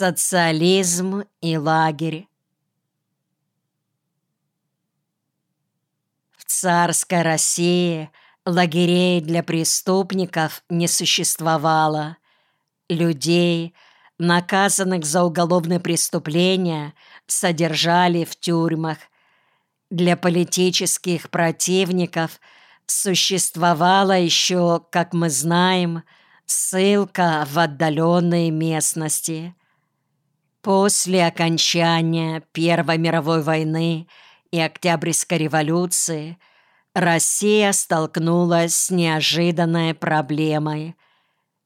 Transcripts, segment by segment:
Социализм и лагерь В царской России лагерей для преступников не существовало. Людей, наказанных за уголовные преступления, содержали в тюрьмах. Для политических противников существовала еще, как мы знаем, ссылка в отдаленные местности. После окончания Первой мировой войны и Октябрьской революции Россия столкнулась с неожиданной проблемой.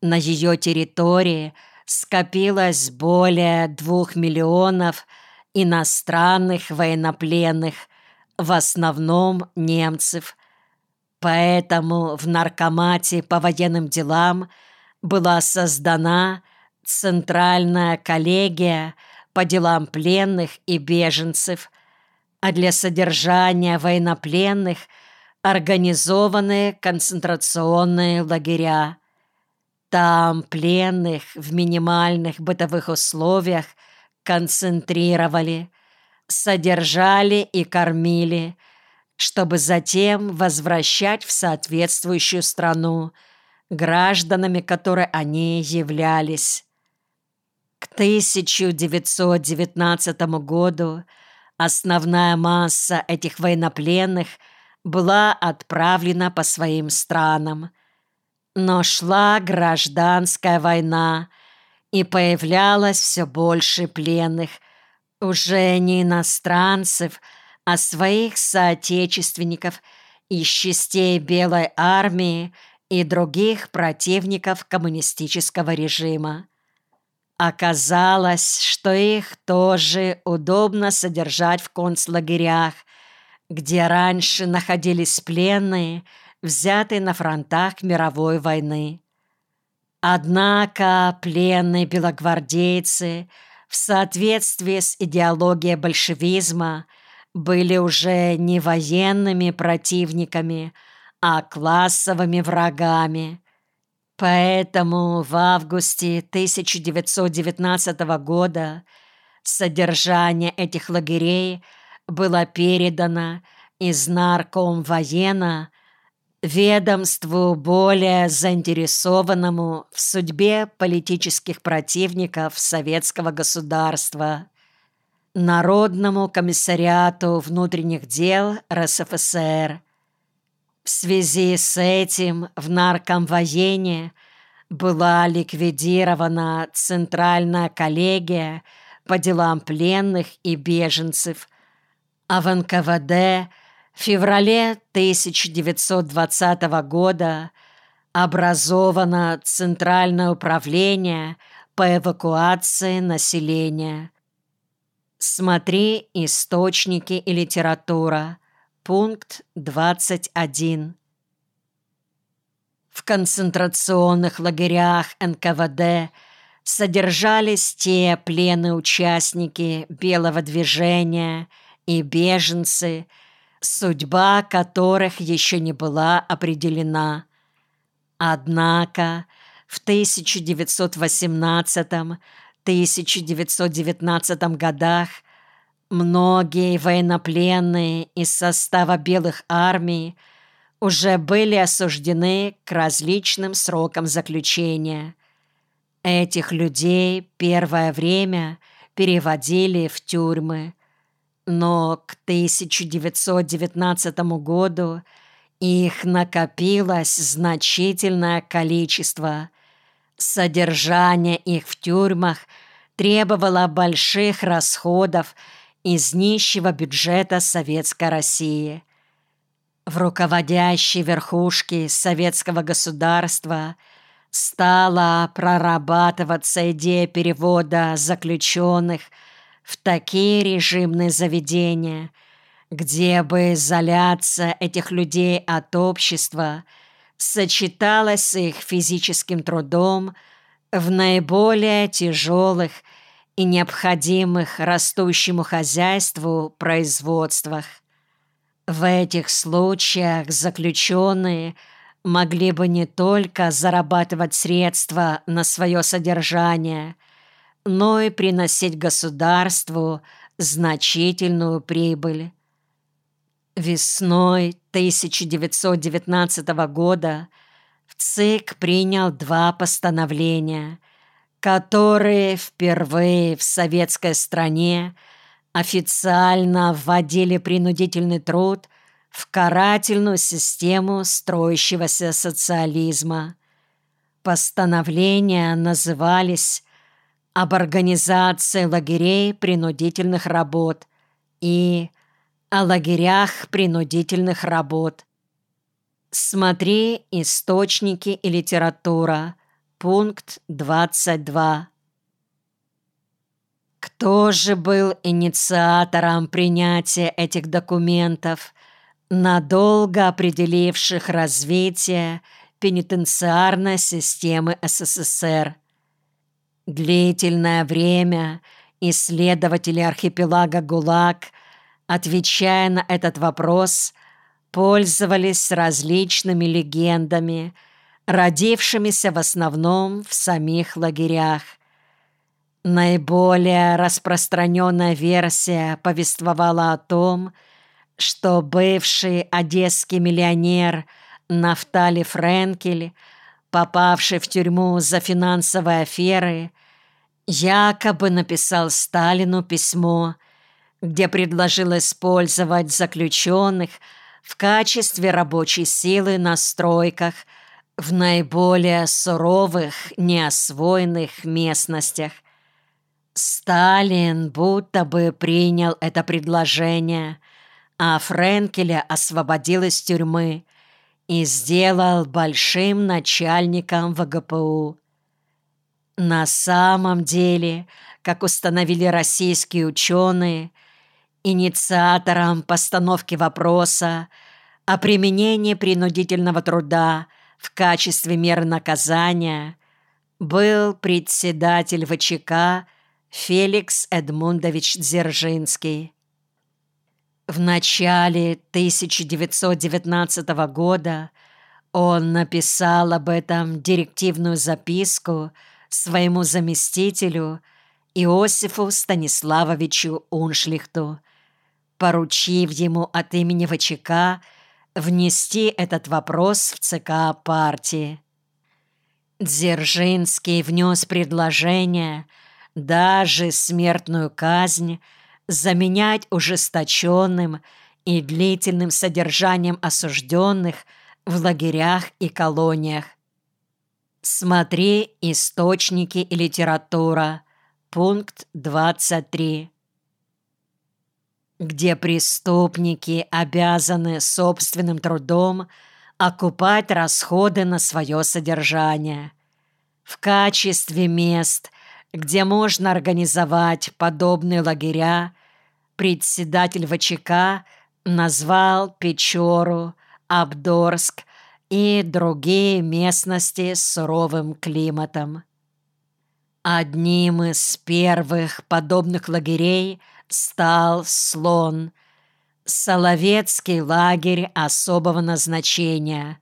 На ее территории скопилось более двух миллионов иностранных военнопленных, в основном немцев. Поэтому в Наркомате по военным делам была создана Центральная коллегия по делам пленных и беженцев, а для содержания военнопленных организованы концентрационные лагеря. Там пленных в минимальных бытовых условиях концентрировали, содержали и кормили, чтобы затем возвращать в соответствующую страну, гражданами которой они являлись. К 1919 году основная масса этих военнопленных была отправлена по своим странам. Но шла гражданская война, и появлялось все больше пленных, уже не иностранцев, а своих соотечественников из частей Белой армии и других противников коммунистического режима. Оказалось, что их тоже удобно содержать в концлагерях, где раньше находились пленные, взятые на фронтах мировой войны. Однако пленные белогвардейцы в соответствии с идеологией большевизма были уже не военными противниками, а классовыми врагами – Поэтому в августе 1919 года содержание этих лагерей было передано из нарком воена ведомству более заинтересованному в судьбе политических противников советского государства, Народному комиссариату внутренних дел РСФСР – в связи с этим в наркомвоене была ликвидирована Центральная коллегия по делам пленных и беженцев, а в НКВД в феврале 1920 года образовано Центральное управление по эвакуации населения. Смотри источники и литература. Пункт 21. В концентрационных лагерях НКВД содержались те плены-участники белого движения и беженцы, судьба которых еще не была определена. Однако в 1918-1919 годах Многие военнопленные из состава белых армий уже были осуждены к различным срокам заключения. Этих людей первое время переводили в тюрьмы, но к 1919 году их накопилось значительное количество. Содержание их в тюрьмах требовало больших расходов из нищего бюджета Советской России. В руководящей верхушке советского государства стала прорабатываться идея перевода заключенных в такие режимные заведения, где бы изоляция этих людей от общества сочеталась с их физическим трудом в наиболее тяжелых и необходимых растущему хозяйству производствах. В этих случаях заключенные могли бы не только зарабатывать средства на свое содержание, но и приносить государству значительную прибыль. Весной 1919 года ЦИК принял два постановления, которые впервые в советской стране официально вводили принудительный труд в карательную систему строящегося социализма. Постановления назывались «Об организации лагерей принудительных работ» и «О лагерях принудительных работ». Смотри «Источники и литература», пункт 22. Кто же был инициатором принятия этих документов, надолго определивших развитие пенитенциарной системы СССР? Длительное время исследователи архипелага ГУЛАГ, отвечая на этот вопрос, пользовались различными легендами, родившимися в основном в самих лагерях – Наиболее распространенная версия повествовала о том, что бывший одесский миллионер Нафтали Френкель, попавший в тюрьму за финансовые аферы, якобы написал Сталину письмо, где предложил использовать заключенных в качестве рабочей силы на стройках в наиболее суровых, неосвоенных местностях. Сталин будто бы принял это предложение, а Френкеля освободил из тюрьмы и сделал большим начальником ВГПУ. На самом деле, как установили российские ученые, инициатором постановки вопроса о применении принудительного труда в качестве меры наказания был председатель ВЧК Феликс Эдмундович Дзержинский. В начале 1919 года он написал об этом директивную записку своему заместителю Иосифу Станиславовичу Уншлихту, поручив ему от имени ВЧК внести этот вопрос в ЦК партии. Дзержинский внес предложение – даже смертную казнь заменять ужесточенным и длительным содержанием осужденных в лагерях и колониях. Смотри «Источники и литература», пункт 23 где преступники обязаны собственным трудом окупать расходы на свое содержание. В качестве мест, где можно организовать подобные лагеря, председатель ВЧК назвал Печору, Абдорск и другие местности с суровым климатом. Одним из первых подобных лагерей стал Слон, Соловецкий лагерь особого назначения,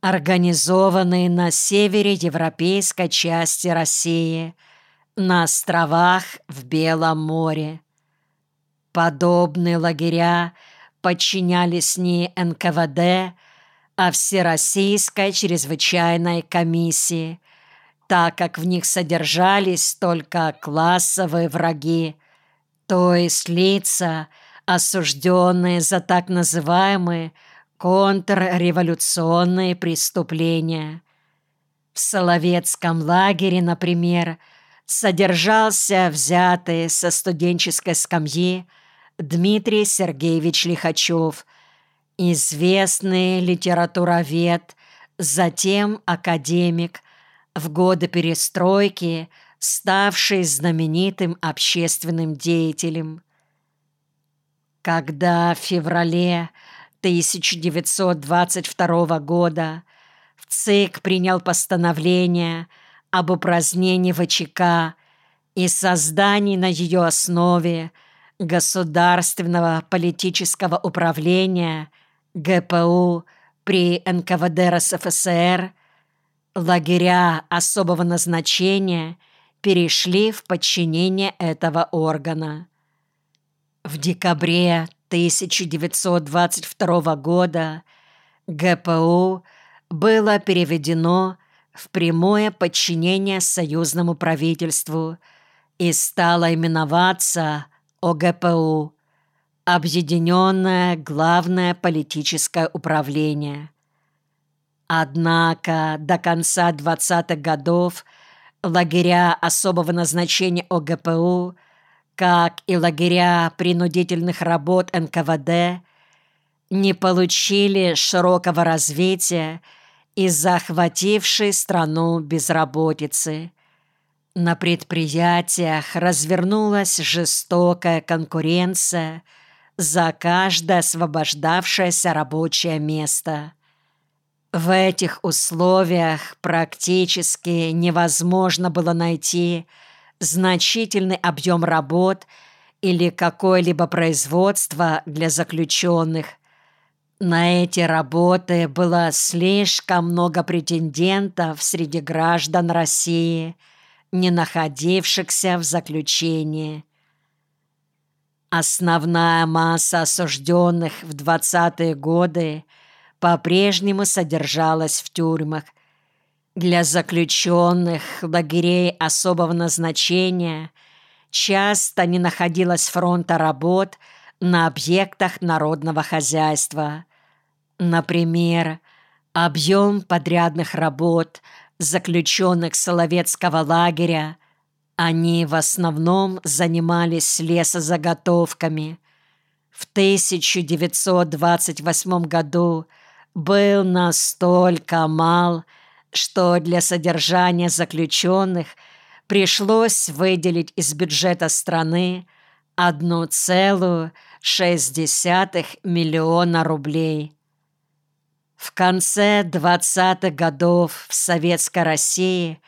организованный на севере европейской части России – на островах в Белом море. Подобные лагеря подчинялись не НКВД, а Всероссийской чрезвычайной комиссии, так как в них содержались только классовые враги, то есть лица, осужденные за так называемые контрреволюционные преступления. В Соловецком лагере, например, – содержался взятый со студенческой скамьи Дмитрий Сергеевич Лихачев, известный литературовед, затем академик, в годы перестройки ставший знаменитым общественным деятелем. Когда в феврале 1922 года в ЦИК принял постановление – об упразднении ВЧК и создании на ее основе государственного политического управления ГПУ при НКВД РСФСР, лагеря особого назначения перешли в подчинение этого органа. В декабре 1922 года ГПУ было переведено в прямое подчинение союзному правительству и стало именоваться ОГПУ – Объединенное Главное Политическое Управление. Однако до конца 20-х годов лагеря особого назначения ОГПУ, как и лагеря принудительных работ НКВД, не получили широкого развития из-за охватившей страну безработицы. На предприятиях развернулась жестокая конкуренция за каждое освобождавшееся рабочее место. В этих условиях практически невозможно было найти значительный объем работ или какое-либо производство для заключенных – на эти работы было слишком много претендентов среди граждан России, не находившихся в заключении. Основная масса осужденных в 20-е годы по-прежнему содержалась в тюрьмах. Для заключенных лагерей особого назначения часто не находилось фронта работ на объектах народного хозяйства – Например, объем подрядных работ заключенных Соловецкого лагеря, они в основном занимались лесозаготовками. В 1928 году был настолько мал, что для содержания заключенных пришлось выделить из бюджета страны 1,6 миллиона рублей. В конце 20-х годов в Советской России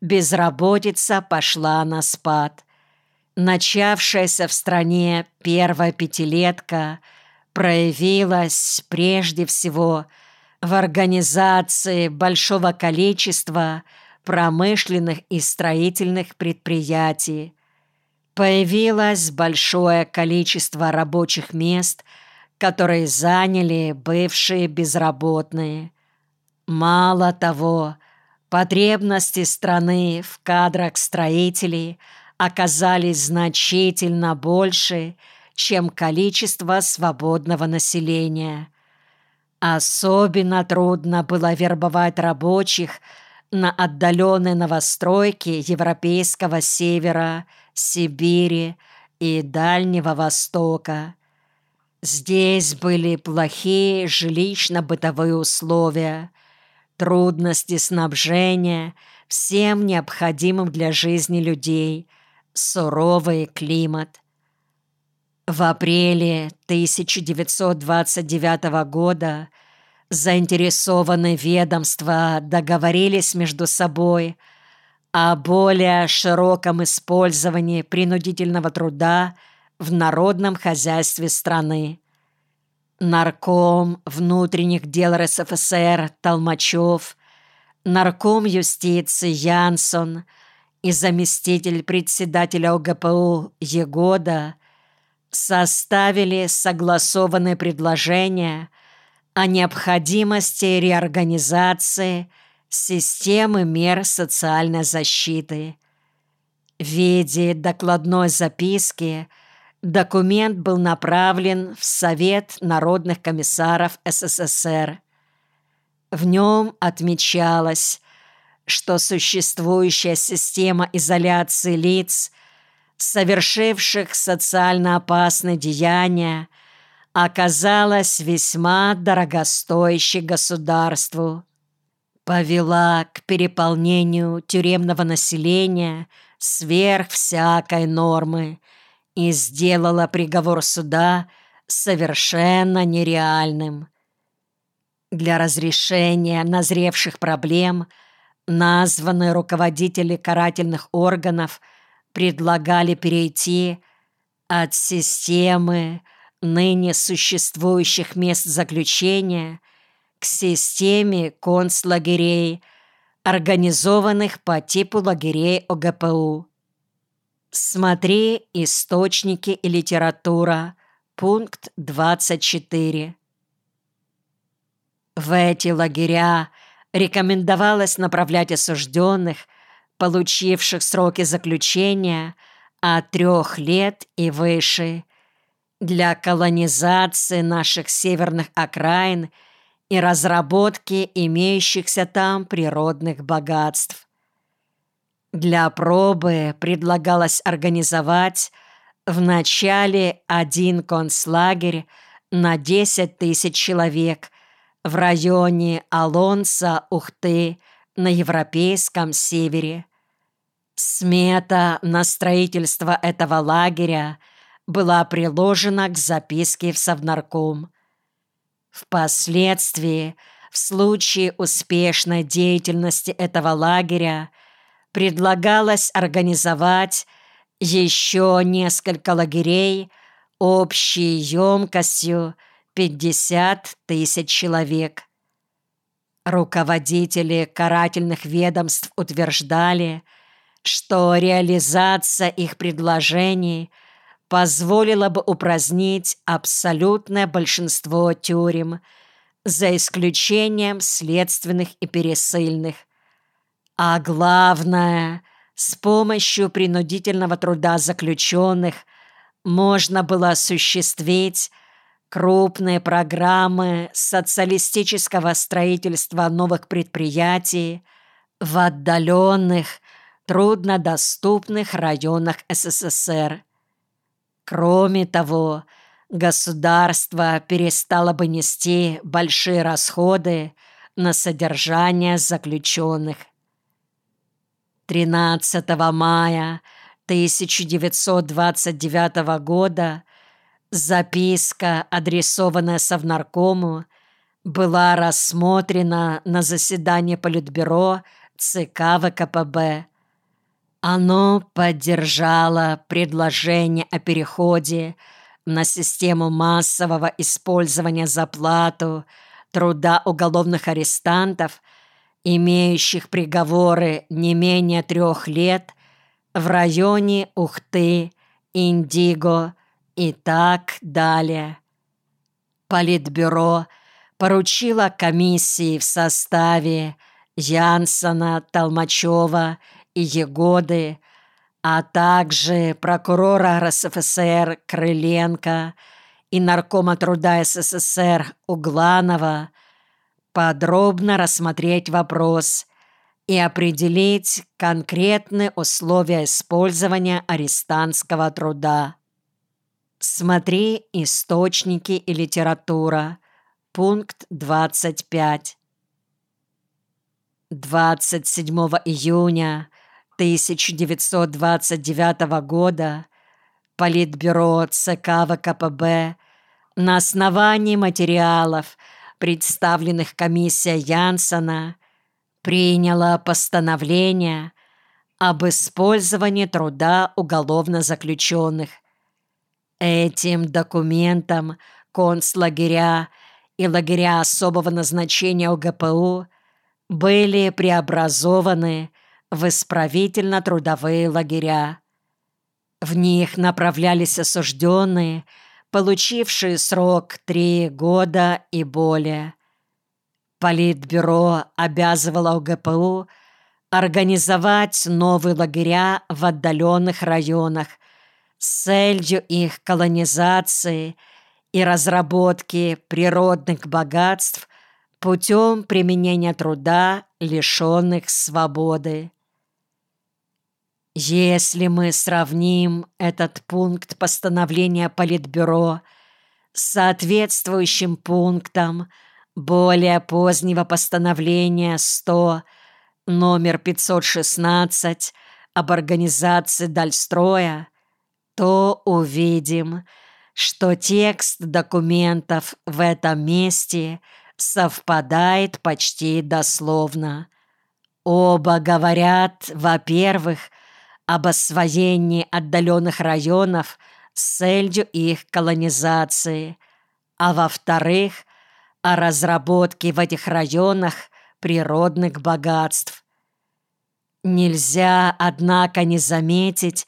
безработица пошла на спад. Начавшаяся в стране первая пятилетка проявилась прежде всего в организации большого количества промышленных и строительных предприятий. Появилось большое количество рабочих мест – которые заняли бывшие безработные. Мало того, потребности страны в кадрах строителей оказались значительно больше, чем количество свободного населения. Особенно трудно было вербовать рабочих на отдаленные новостройки Европейского Севера, Сибири и Дальнего Востока. Здесь были плохие жилищно-бытовые условия, трудности снабжения всем необходимым для жизни людей, суровый климат. В апреле 1929 года заинтересованные ведомства договорились между собой о более широком использовании принудительного труда – в народном хозяйстве страны. Нарком внутренних дел РСФСР Толмачев, нарком юстиции Янсон и заместитель председателя ОГПУ Егода составили согласованное предложение о необходимости реорганизации системы мер социальной защиты. В виде докладной записки – Документ был направлен в Совет народных комиссаров СССР. В нем отмечалось, что существующая система изоляции лиц, совершивших социально опасные деяния, оказалась весьма дорогостоящей государству, повела к переполнению тюремного населения сверх всякой нормы – и сделала приговор суда совершенно нереальным. Для разрешения назревших проблем названные руководители карательных органов предлагали перейти от системы ныне существующих мест заключения к системе концлагерей организованных по типу лагерей ОГПУ. Смотри «Источники и литература», пункт 24. В эти лагеря рекомендовалось направлять осужденных, получивших сроки заключения от трех лет и выше, для колонизации наших северных окраин и разработки имеющихся там природных богатств. Для пробы предлагалось организовать в начале один концлагерь на 10 тысяч человек в районе Алонса, Ухты, на Европейском севере. Смета на строительство этого лагеря была приложена к записке в Совнарком. Впоследствии, в случае успешной деятельности этого лагеря, предлагалось организовать еще несколько лагерей общей емкостью 50 тысяч человек. Руководители карательных ведомств утверждали, что реализация их предложений позволила бы упразднить абсолютное большинство тюрем, за исключением следственных и пересыльных. А главное, с помощью принудительного труда заключенных можно было осуществить крупные программы социалистического строительства новых предприятий в отдаленных, труднодоступных районах СССР. Кроме того, государство перестало бы нести большие расходы на содержание заключенных. 13 мая 1929 года записка, адресованная Совнаркому, была рассмотрена на заседании Политбюро ЦК ВКПБ. Оно поддержало предложение о переходе на систему массового использования за плату труда уголовных арестантов – имеющих приговоры не менее трех лет в районе Ухты, Индиго и так далее. Политбюро поручило комиссии в составе Янсона, Толмачева и Егоды, а также прокурора РСФСР Крыленко и наркома труда СССР Угланова – подробно рассмотреть вопрос и определить конкретные условия использования арестантского труда. Смотри «Источники и литература», пункт 25. 27 июня 1929 года Политбюро ЦК ВКПБ на основании материалов – представленных комиссия Янсона, приняла постановление об использовании труда уголовно заключенных. Этим документом концлагеря и лагеря особого назначения УГПУ были преобразованы в исправительно-трудовые лагеря. В них направлялись осужденные – получившие срок три года и более. Политбюро обязывало УГПУ организовать новые лагеря в отдаленных районах с целью их колонизации и разработки природных богатств путем применения труда, лишенных свободы. Если мы сравним этот пункт постановления Политбюро с соответствующим пунктом более позднего постановления 100 номер 516 об организации Дальстроя, то увидим, что текст документов в этом месте совпадает почти дословно. Оба говорят, во-первых, об освоении отдаленных районов с целью их колонизации, а во-вторых, о разработке в этих районах природных богатств. Нельзя, однако, не заметить